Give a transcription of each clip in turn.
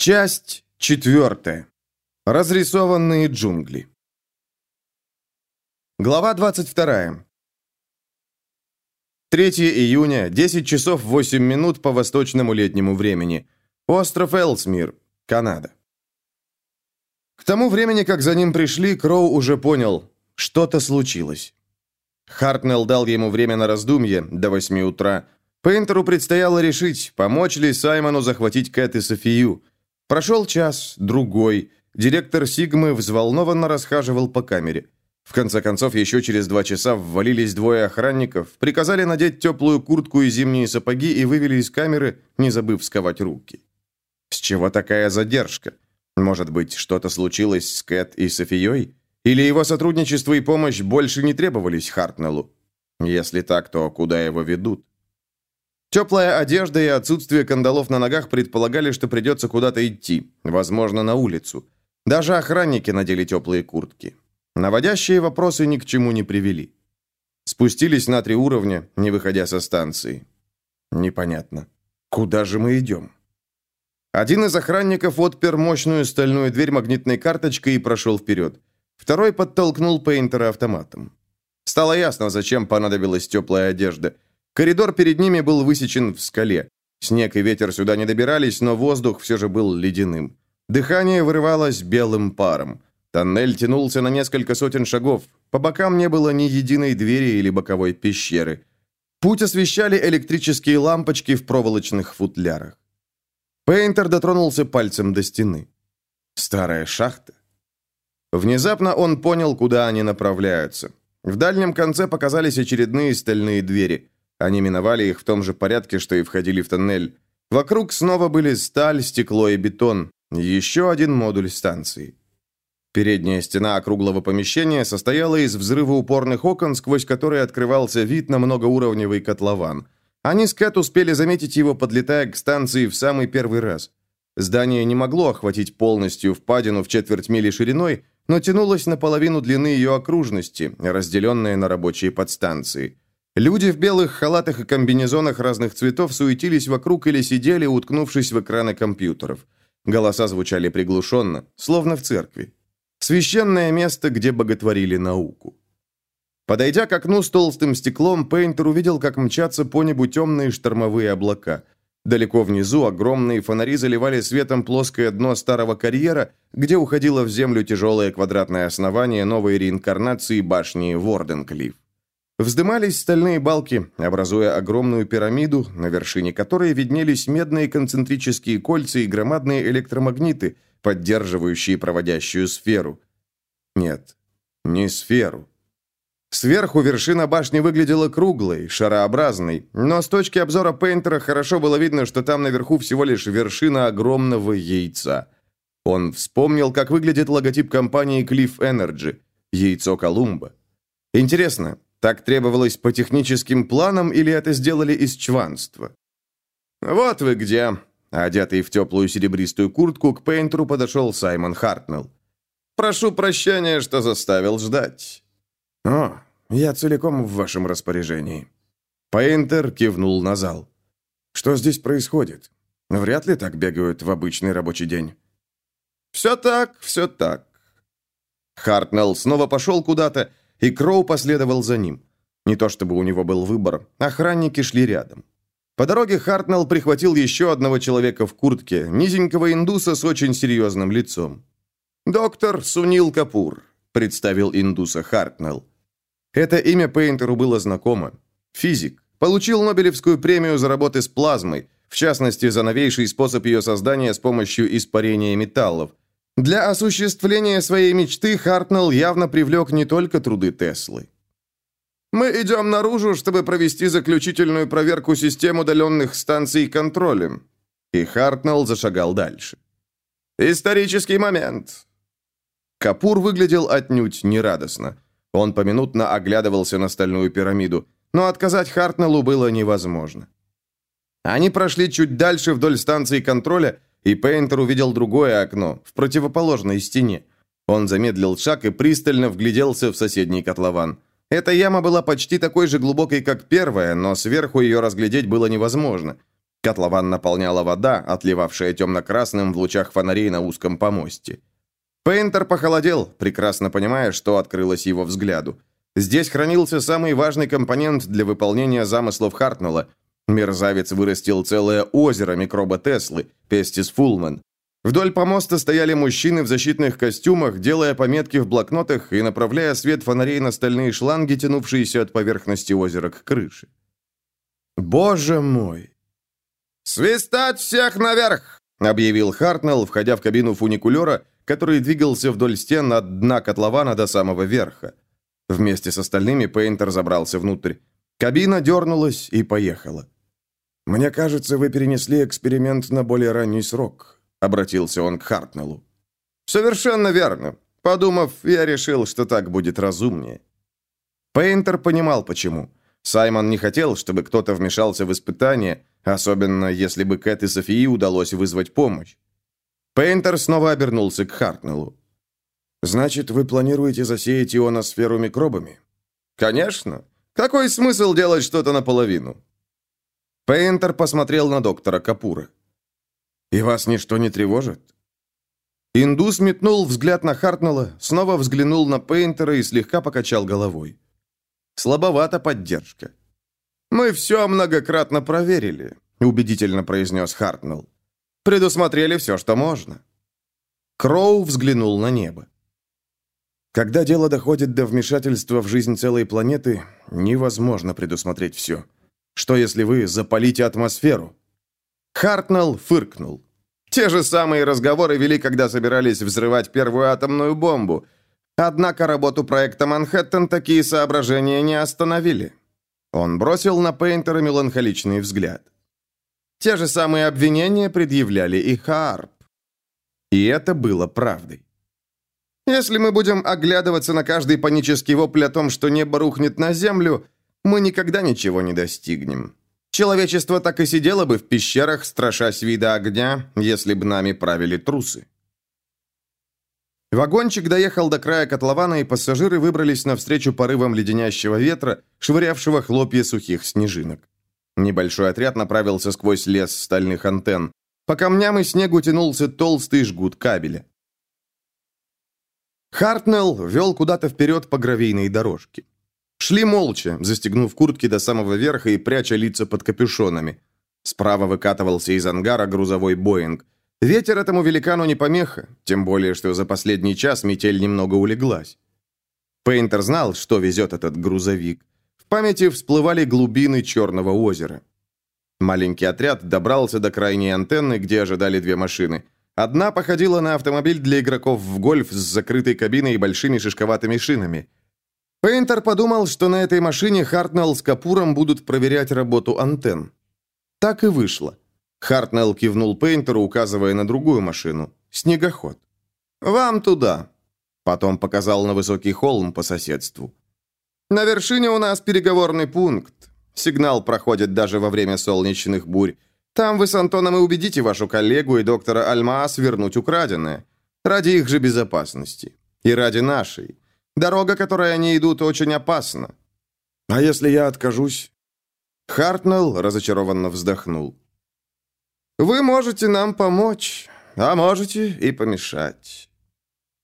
Часть четвертая. Разрисованные джунгли. Глава 22. 3 июня, 10 часов 8 минут по восточному летнему времени. Остров Элсмир, Канада. К тому времени, как за ним пришли, Кроу уже понял, что-то случилось. Хартнелл дал ему время на раздумье до 8 утра. Пейнтеру предстояло решить, помочь ли Саймону захватить Кэт и Софию. Прошел час, другой. Директор Сигмы взволнованно расхаживал по камере. В конце концов, еще через два часа ввалились двое охранников, приказали надеть теплую куртку и зимние сапоги и вывели из камеры, не забыв сковать руки. С чего такая задержка? Может быть, что-то случилось с Кэт и Софией? Или его сотрудничество и помощь больше не требовались Хартнеллу? Если так, то куда его ведут? Теплая одежда и отсутствие кандалов на ногах предполагали, что придется куда-то идти, возможно, на улицу. Даже охранники надели теплые куртки. Наводящие вопросы ни к чему не привели. Спустились на три уровня, не выходя со станции. Непонятно. Куда же мы идем? Один из охранников отпер мощную стальную дверь магнитной карточкой и прошел вперед. Второй подтолкнул Пейнтера автоматом. Стало ясно, зачем понадобилась теплая одежда – Коридор перед ними был высечен в скале. Снег и ветер сюда не добирались, но воздух все же был ледяным. Дыхание вырывалось белым паром. Тоннель тянулся на несколько сотен шагов. По бокам не было ни единой двери или боковой пещеры. Путь освещали электрические лампочки в проволочных футлярах. Пейнтер дотронулся пальцем до стены. Старая шахта. Внезапно он понял, куда они направляются. В дальнем конце показались очередные стальные двери. Они миновали их в том же порядке, что и входили в тоннель. Вокруг снова были сталь, стекло и бетон. Еще один модуль станции. Передняя стена округлого помещения состояла из взрывоупорных окон, сквозь которые открывался вид на многоуровневый котлован. Они с Кэт успели заметить его, подлетая к станции в самый первый раз. Здание не могло охватить полностью впадину в четверть мили шириной, но тянулось наполовину длины ее окружности, разделенные на рабочие подстанции. Люди в белых халатах и комбинезонах разных цветов суетились вокруг или сидели, уткнувшись в экраны компьютеров. Голоса звучали приглушенно, словно в церкви. Священное место, где боготворили науку. Подойдя к окну с толстым стеклом, Пейнтер увидел, как мчатся по небу темные штормовые облака. Далеко внизу огромные фонари заливали светом плоское дно старого карьера, где уходило в землю тяжелое квадратное основание новой реинкарнации башни Ворденклифф. Вздымались стальные балки, образуя огромную пирамиду, на вершине которой виднелись медные концентрические кольца и громадные электромагниты, поддерживающие проводящую сферу. Нет, не сферу. Сверху вершина башни выглядела круглой, шарообразной, но с точки обзора Пейнтера хорошо было видно, что там наверху всего лишь вершина огромного яйца. Он вспомнил, как выглядит логотип компании Cliff Energy – яйцо Колумба. Интересно, так требовалось по техническим планам или это сделали из чванства? «Вот вы где!» Одетый в теплую серебристую куртку, к Пейнтеру подошел Саймон Хартнелл. «Прошу прощения, что заставил ждать». «О, я целиком в вашем распоряжении». Пейнтер кивнул на зал. «Что здесь происходит? Вряд ли так бегают в обычный рабочий день». «Все так, все так». Хартнелл снова пошел куда-то, и Кроу последовал за ним. Не то чтобы у него был выбор, охранники шли рядом. По дороге Хартнелл прихватил еще одного человека в куртке, низенького индуса с очень серьезным лицом. «Доктор Сунил Капур», — представил индуса Хартнелл. Это имя Пейнтеру было знакомо. Физик. Получил Нобелевскую премию за работы с плазмой, в частности, за новейший способ ее создания с помощью испарения металлов. Для осуществления своей мечты Хартнелл явно привлек не только труды Теслы. «Мы идем наружу, чтобы провести заключительную проверку систем удаленных станций контроля». И Хартнелл зашагал дальше. «Исторический момент». Капур выглядел отнюдь нерадостно. Он поминутно оглядывался на стальную пирамиду, но отказать Хартнеллу было невозможно. Они прошли чуть дальше вдоль станции контроля и Пейнтер увидел другое окно, в противоположной стене. Он замедлил шаг и пристально вгляделся в соседний котлован. Эта яма была почти такой же глубокой, как первая, но сверху ее разглядеть было невозможно. Котлован наполняла вода, отливавшая темно-красным в лучах фонарей на узком помосте. Пейнтер похолодел, прекрасно понимая, что открылось его взгляду. Здесь хранился самый важный компонент для выполнения замыслов Хартнелла. Мерзавец вырастил целое озеро микроба Теслы, Пестис Фулман. Вдоль помоста стояли мужчины в защитных костюмах, делая пометки в блокнотах и направляя свет фонарей на стальные шланги, тянувшиеся от поверхности озера к крыше. «Боже мой!» «Свистать всех наверх!» — объявил Хартнелл, входя в кабину фуникулера, который двигался вдоль стен от дна котлована до самого верха. Вместе с остальными Пейнтер забрался внутрь. Кабина дернулась и поехала. «Мне кажется, вы перенесли эксперимент на более ранний срок», — обратился он к Хартнеллу. «Совершенно верно. Подумав, я решил, что так будет разумнее». Пейнтер понимал, почему. Саймон не хотел, чтобы кто-то вмешался в испытание, особенно если бы Кэт и Софии удалось вызвать помощь. Пейнтер снова обернулся к Хартнеллу. «Значит, вы планируете засеять ионосферу микробами?» «Конечно. Какой смысл делать что-то наполовину?» Пейнтер посмотрел на доктора Капура. «И вас ничто не тревожит?» Индус метнул взгляд на Хартнелла, снова взглянул на Пейнтера и слегка покачал головой. Слабовата поддержка. «Мы все многократно проверили», — убедительно произнес Хартнелл. «Предусмотрели все, что можно». Кроу взглянул на небо. Когда дело доходит до вмешательства в жизнь целой планеты, невозможно предусмотреть все. Что, если вы запалите атмосферу? Хартнелл фыркнул. Те же самые разговоры вели, когда собирались взрывать первую атомную бомбу. Однако работу проекта «Манхэттен» такие соображения не остановили. Он бросил на Пейнтера меланхоличный взгляд. Те же самые обвинения предъявляли и Харп. И это было правдой. Если мы будем оглядываться на каждый панический вопль о том, что небо рухнет на землю, мы никогда ничего не достигнем. Человечество так и сидело бы в пещерах, страшась вида огня, если бы нами правили трусы. Вагончик доехал до края котлована, и пассажиры выбрались навстречу порывам леденящего ветра, швырявшего хлопья сухих снежинок. Небольшой отряд направился сквозь лес стальных антенн. По камням и снегу тянулся толстый жгут кабеля. Хартнелл вел куда-то вперед по гравийной дорожке. Шли молча, застегнув куртки до самого верха и пряча лица под капюшонами. Справа выкатывался из ангара грузовой «Боинг». Ветер этому великану не помеха, тем более, что за последний час метель немного улеглась. Пейнтер знал, что везет этот грузовик. В памяти всплывали глубины Черного озера. Маленький отряд добрался до крайней антенны, где ожидали две машины – Одна походила на автомобиль для игроков в гольф с закрытой кабиной и большими шишковатыми шинами. Пейнтер подумал, что на этой машине Хартнелл с Капуром будут проверять работу антенн. Так и вышло. Хартнелл кивнул Пейнтеру, указывая на другую машину. Снегоход. «Вам туда». Потом показал на высокий холм по соседству. «На вершине у нас переговорный пункт. Сигнал проходит даже во время солнечных бурь. Там вы с Антоном и убедите вашу коллегу и доктора Альмаас вернуть украденное. Ради их же безопасности. И ради нашей. Дорога, которой они идут, очень опасна. А если я откажусь? Хартнелл разочарованно вздохнул. Вы можете нам помочь, а можете и помешать.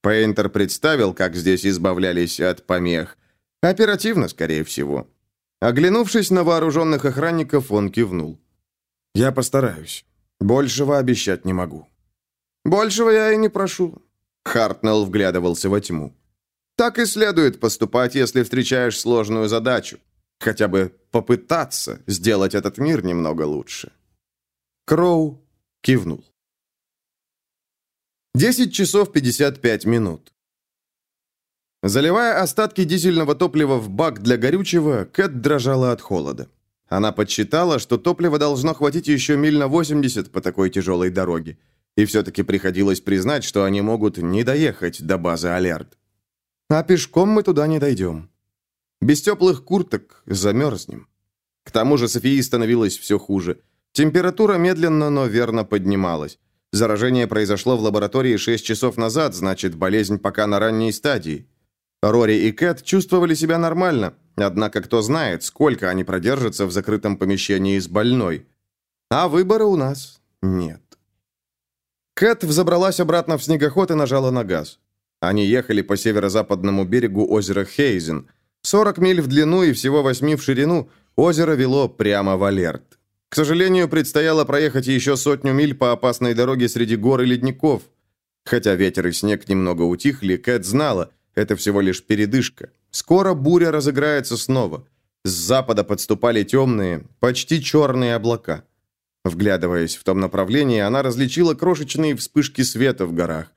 Пейнтер представил, как здесь избавлялись от помех. Оперативно, скорее всего. Оглянувшись на вооруженных охранников, он кивнул. Я постараюсь. Большего обещать не могу. Большего я и не прошу. Хартнелл вглядывался во тьму. Так и следует поступать, если встречаешь сложную задачу. Хотя бы попытаться сделать этот мир немного лучше. Кроу кивнул. 10 часов 55 минут. Заливая остатки дизельного топлива в бак для горючего, Кэт дрожала от холода. Она подсчитала, что топлива должно хватить еще миль на 80 по такой тяжелой дороге. И все-таки приходилось признать, что они могут не доехать до базы Алерт. А пешком мы туда не дойдем. Без теплых курток замерзнем. К тому же Софии становилось все хуже. Температура медленно, но верно поднималась. Заражение произошло в лаборатории 6 часов назад, значит, болезнь пока на ранней стадии. Рори и Кэт чувствовали себя нормально, однако кто знает, сколько они продержатся в закрытом помещении с больной. А выбора у нас нет. Кэт взобралась обратно в снегоход и нажала на газ. Они ехали по северо-западному берегу озера Хейзен. 40 миль в длину и всего 8 в ширину, озеро вело прямо в Алерт. К сожалению, предстояло проехать еще сотню миль по опасной дороге среди гор и ледников. Хотя ветер и снег немного утихли, Кэт знала, это всего лишь передышка. Скоро буря разыграется снова. С запада подступали темные, почти черные облака. Вглядываясь в том направлении, она различила крошечные вспышки света в горах.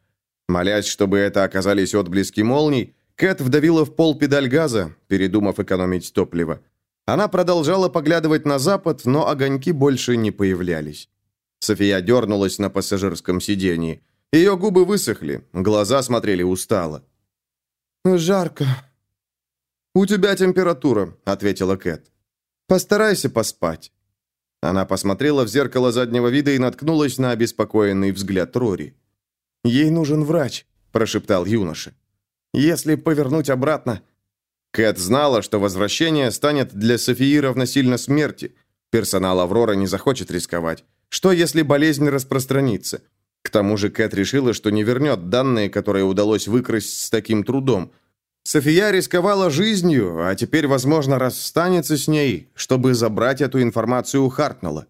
Молясь, чтобы это оказались отблески молний, Кэт вдавила в пол педаль газа, передумав экономить топливо. Она продолжала поглядывать на запад, но огоньки больше не появлялись. София дернулась на пассажирском сидении. Ее губы высохли, глаза смотрели устало. «Жарко». «У тебя температура», — ответила Кэт. «Постарайся поспать». Она посмотрела в зеркало заднего вида и наткнулась на обеспокоенный взгляд Рори. «Ей нужен врач», – прошептал юноша. «Если повернуть обратно...» Кэт знала, что возвращение станет для Софии равносильно смерти. Персонал «Аврора» не захочет рисковать. Что, если болезнь распространится? К тому же Кэт решила, что не вернет данные, которые удалось выкрасть с таким трудом – София рисковала жизнью, а теперь, возможно, расстанется с ней, чтобы забрать эту информацию у Хартнелла.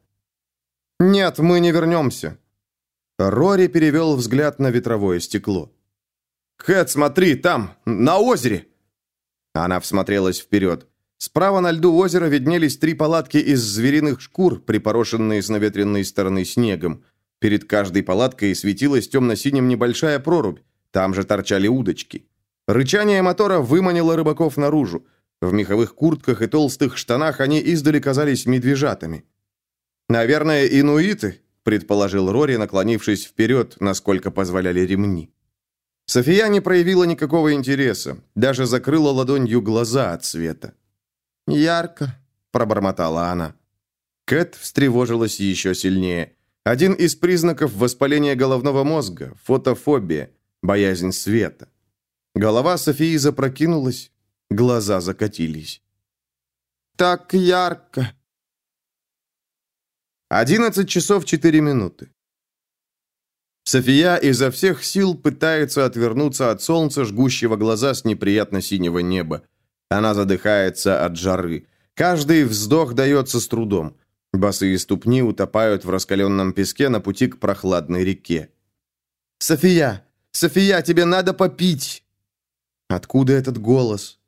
«Нет, мы не вернемся». Рори перевел взгляд на ветровое стекло. «Кэт, смотри, там, на озере!» Она всмотрелась вперед. Справа на льду озера виднелись три палатки из звериных шкур, припорошенные с наветренной стороны снегом. Перед каждой палаткой светилась темно-синим небольшая прорубь. Там же торчали удочки. Рычание мотора выманило рыбаков наружу. В меховых куртках и толстых штанах они издали казались медвежатами. «Наверное, инуиты», — предположил Рори, наклонившись вперед, насколько позволяли ремни. София не проявила никакого интереса, даже закрыла ладонью глаза от света. «Ярко», — пробормотала она. Кэт встревожилась еще сильнее. Один из признаков воспаления головного мозга – фотофобия, боязнь света. Голова Софии запрокинулась, глаза закатились. «Так ярко!» Одиннадцать часов четыре минуты. София изо всех сил пытается отвернуться от солнца, жгущего глаза с неприятно синего неба. Она задыхается от жары. Каждый вздох дается с трудом. Босые ступни утопают в раскаленном песке на пути к прохладной реке. «София! София, тебе надо попить!» Откуда этот голос?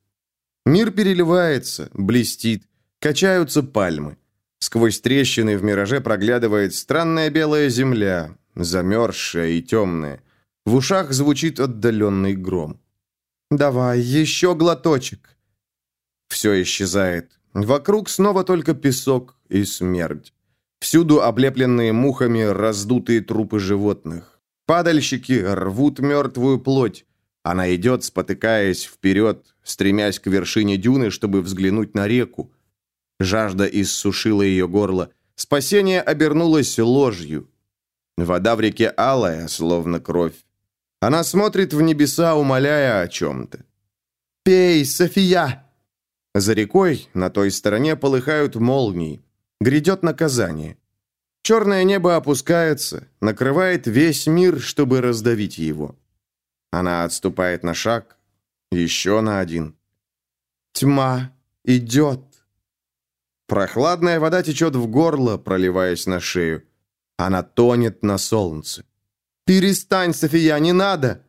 Мир переливается, блестит, качаются пальмы. Сквозь трещины в мираже проглядывает странная белая земля, замерзшая и темная. В ушах звучит отдаленный гром. «Давай, еще глоточек!» Все исчезает. Вокруг снова только песок и смерть. Всюду облепленные мухами раздутые трупы животных. Падальщики рвут мертвую плоть. Она идет, спотыкаясь вперед, стремясь к вершине дюны, чтобы взглянуть на реку. Жажда иссушила ее горло. Спасение обернулось ложью. Вода в реке алая, словно кровь. Она смотрит в небеса, умоляя о чем-то. «Пей, София!» За рекой, на той стороне, полыхают молнии. Грядет наказание. Черное небо опускается, накрывает весь мир, чтобы раздавить его. Она отступает на шаг, еще на один. Тьма идет. Прохладная вода течет в горло, проливаясь на шею. Она тонет на солнце. «Перестань, София, не надо!»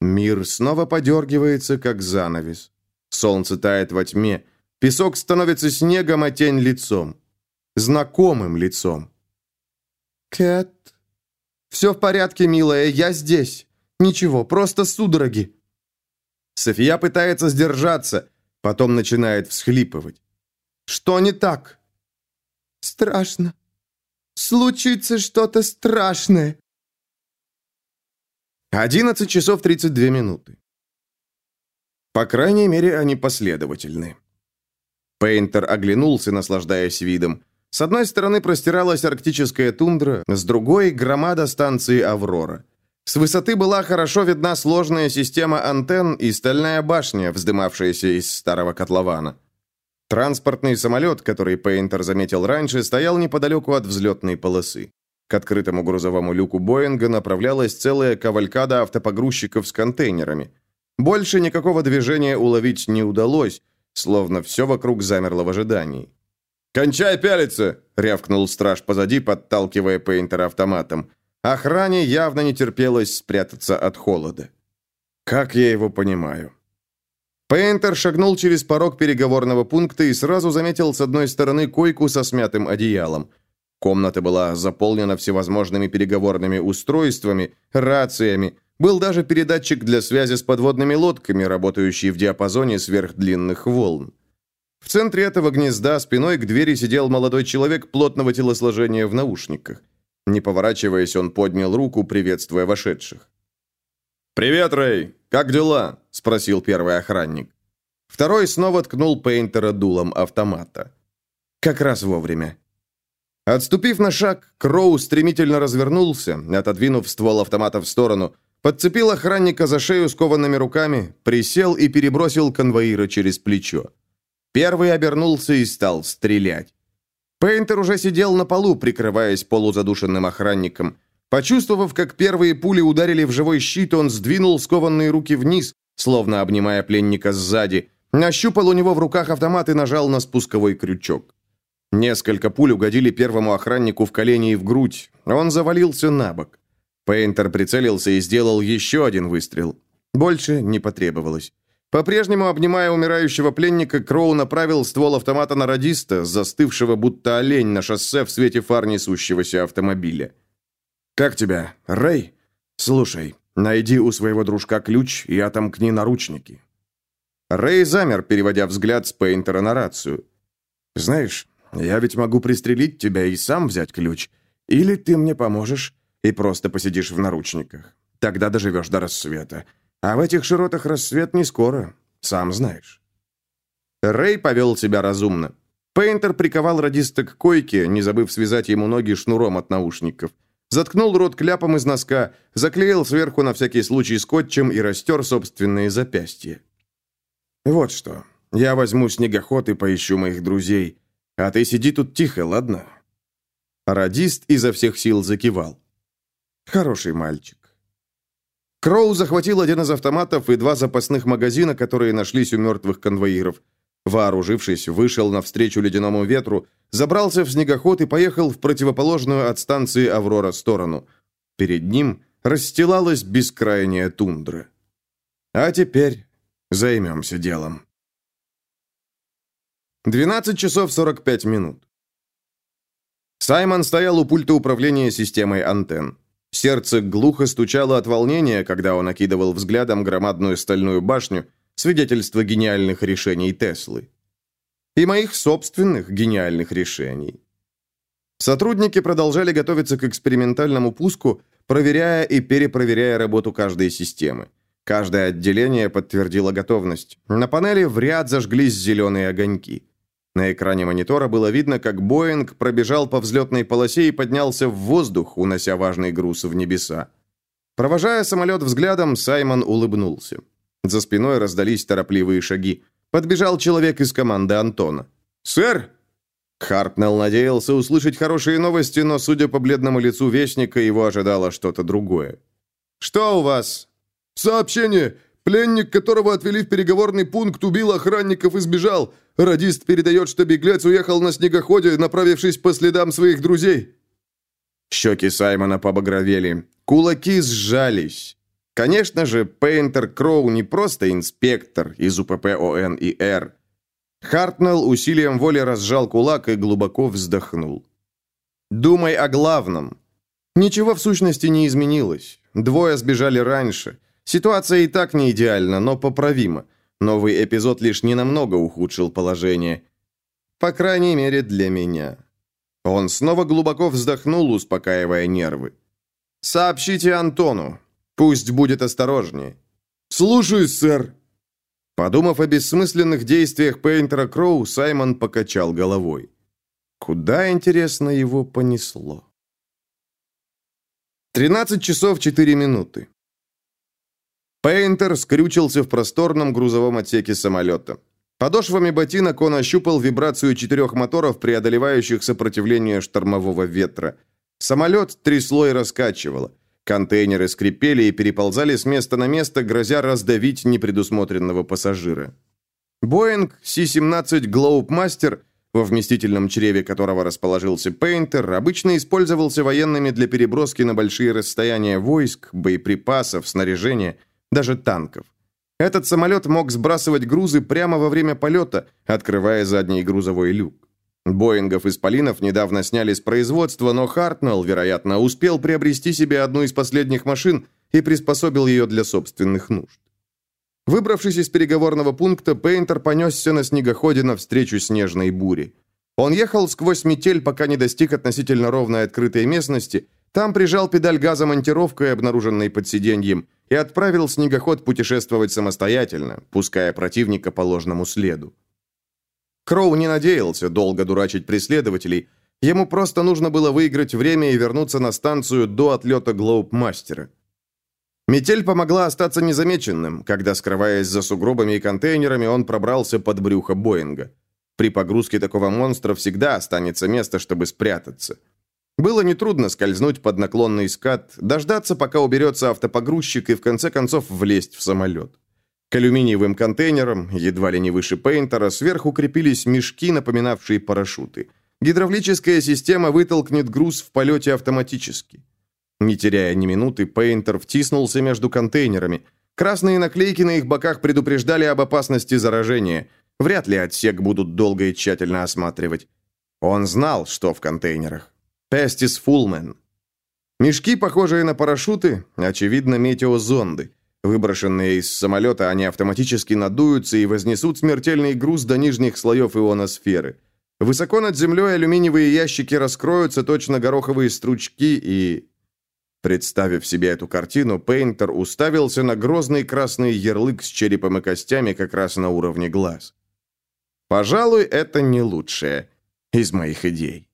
Мир снова подергивается, как занавес. Солнце тает во тьме. Песок становится снегом, а тень лицом. Знакомым лицом. «Кэт...» «Все в порядке, милая, я здесь. Ничего, просто судороги». София пытается сдержаться, потом начинает всхлипывать. «Что не так?» «Страшно. Случится что-то страшное». Одиннадцать часов тридцать две минуты. По крайней мере, они последовательны. Пейнтер оглянулся, наслаждаясь видом. С одной стороны простиралась арктическая тундра, с другой — громада станции «Аврора». С высоты была хорошо видна сложная система антенн и стальная башня, вздымавшаяся из старого котлована. Транспортный самолет, который Пейнтер заметил раньше, стоял неподалеку от взлетной полосы. К открытому грузовому люку Боинга направлялась целая кавалькада автопогрузчиков с контейнерами. Больше никакого движения уловить не удалось, словно все вокруг замерло в ожидании. «Кончай пялиться!» — рявкнул страж позади, подталкивая Пейнтера автоматом. Охране явно не терпелось спрятаться от холода. «Как я его понимаю?» Пейнтер шагнул через порог переговорного пункта и сразу заметил с одной стороны койку со смятым одеялом. Комната была заполнена всевозможными переговорными устройствами, рациями, был даже передатчик для связи с подводными лодками, работающий в диапазоне сверхдлинных волн. В центре этого гнезда спиной к двери сидел молодой человек плотного телосложения в наушниках. Не поворачиваясь, он поднял руку, приветствуя вошедших. «Привет, Рэй! Как дела?» – спросил первый охранник. Второй снова ткнул Пейнтера дулом автомата. Как раз вовремя. Отступив на шаг, Кроу стремительно развернулся, отодвинув ствол автомата в сторону, подцепил охранника за шею скованными руками, присел и перебросил конвоира через плечо. Первый обернулся и стал стрелять. Пейнтер уже сидел на полу, прикрываясь полузадушенным охранником. Почувствовав, как первые пули ударили в живой щит, он сдвинул скованные руки вниз, словно обнимая пленника сзади, нащупал у него в руках автомат и нажал на спусковой крючок. Несколько пуль угодили первому охраннику в колени и в грудь. Он завалился на бок. Пейнтер прицелился и сделал еще один выстрел. Больше не потребовалось. По-прежнему, обнимая умирающего пленника, Кроу направил ствол автомата на радиста, застывшего будто олень на шоссе в свете фар несущегося автомобиля. «Как тебя, Рэй? Слушай, найди у своего дружка ключ и отомкни наручники». Рэй замер, переводя взгляд с Пейнтера на рацию. «Знаешь, я ведь могу пристрелить тебя и сам взять ключ. Или ты мне поможешь и просто посидишь в наручниках. Тогда доживешь до рассвета. А в этих широтах рассвет не скоро, сам знаешь. Рэй повел себя разумно. Пейнтер приковал радиста к койке, не забыв связать ему ноги шнуром от наушников. Заткнул рот кляпом из носка, заклеил сверху на всякий случай скотчем и растер собственные запястья. «Вот что. Я возьму снегоход и поищу моих друзей. А ты сиди тут тихо, ладно?» Радист изо всех сил закивал. «Хороший мальчик. Кроу захватил один из автоматов и два запасных магазина, которые нашлись у мертвых конвоиров. Вооружившись, вышел навстречу ледяному ветру, забрался в снегоход и поехал в противоположную от станции «Аврора» сторону. Перед ним расстилалась бескрайняя тундра. А теперь займемся делом. 12 часов 45 минут. Саймон стоял у пульта управления системой антенн. Сердце глухо стучало от волнения, когда он окидывал взглядом громадную стальную башню, свидетельство гениальных решений Теслы. И моих собственных гениальных решений. Сотрудники продолжали готовиться к экспериментальному пуску, проверяя и перепроверяя работу каждой системы. Каждое отделение подтвердило готовность. На панели в ряд зажглись зеленые огоньки. На экране монитора было видно, как Боинг пробежал по взлетной полосе и поднялся в воздух, унося важный груз в небеса. Провожая самолет взглядом, Саймон улыбнулся. За спиной раздались торопливые шаги. Подбежал человек из команды Антона. «Сэр!» Хартнелл надеялся услышать хорошие новости, но, судя по бледному лицу Вестника, его ожидало что-то другое. «Что у вас?» «Сообщение! Пленник, которого отвели в переговорный пункт, убил охранников и сбежал. Радист передает, что беглец уехал на снегоходе, направившись по следам своих друзей». Щеки Саймона побагровели. Кулаки сжались. Конечно же, Пейнтер Кроу не просто инспектор из УПП ОН и Р. Хартнелл усилием воли разжал кулак и глубоко вздохнул. «Думай о главном. Ничего в сущности не изменилось. Двое сбежали раньше. Ситуация и так не идеальна, но поправима. Новый эпизод лишь ненамного ухудшил положение. По крайней мере, для меня. Он снова глубоко вздохнул, успокаивая нервы. «Сообщите Антону. Пусть будет осторожнее». «Слушаюсь, сэр». Подумав о бессмысленных действиях Пейнтера Кроу, Саймон покачал головой. Куда, интересно, его понесло? 13 часов 4 минуты. Пейнтер скрючился в просторном грузовом отсеке самолета. Подошвами ботинок он ощупал вибрацию четырех моторов, преодолевающих сопротивление штормового ветра. Самолет трясло и раскачивало. Контейнеры скрипели и переползали с места на место, грозя раздавить непредусмотренного пассажира. Боинг C-17 Globemaster, во вместительном чреве которого расположился Пейнтер, обычно использовался военными для переброски на большие расстояния войск, боеприпасов, снаряжения, даже танков. Этот самолет мог сбрасывать грузы прямо во время полета, открывая задний грузовой люк. Боингов «Исполинов» недавно сняли с производства, но Хартнелл, вероятно, успел приобрести себе одну из последних машин и приспособил ее для собственных нужд. Выбравшись из переговорного пункта, Пейнтер понесся на снегоходе навстречу снежной буре. Он ехал сквозь метель, пока не достиг относительно ровной открытой местности, там прижал педаль газа монтировкой, обнаруженной под сиденьем, и отправил снегоход путешествовать самостоятельно, пуская противника по ложному следу. Кроу не надеялся долго дурачить преследователей, ему просто нужно было выиграть время и вернуться на станцию до отлета Глоуб-мастера. Метель помогла остаться незамеченным, когда, скрываясь за сугробами и контейнерами, он пробрался под брюхо Боинга. При погрузке такого монстра всегда останется место, чтобы спрятаться. Было нетрудно скользнуть под наклонный скат, дождаться, пока уберется автопогрузчик и в конце концов влезть в самолет. К алюминиевым контейнерам, едва ли не выше Пейнтера, сверху крепились мешки, напоминавшие парашюты. Гидравлическая система вытолкнет груз в полете автоматически. Не теряя ни минуты, Пейнтер втиснулся между контейнерами. Красные наклейки на их боках предупреждали об опасности заражения. Вряд ли отсек будут долго и тщательно осматривать. Он знал, что в контейнерах. Пестис Фулмен. Мешки, похожие на парашюты, очевидно, метеозонды. Выброшенные из самолета, они автоматически надуются и вознесут смертельный груз до нижних слоев ионосферы. Высоко над землей алюминиевые ящики раскроются, точно гороховые стручки, и... Представив себе эту картину, Пейнтер уставился на грозный красный ярлык с черепом и костями как раз на уровне глаз. «Пожалуй, это не лучшее из моих идей».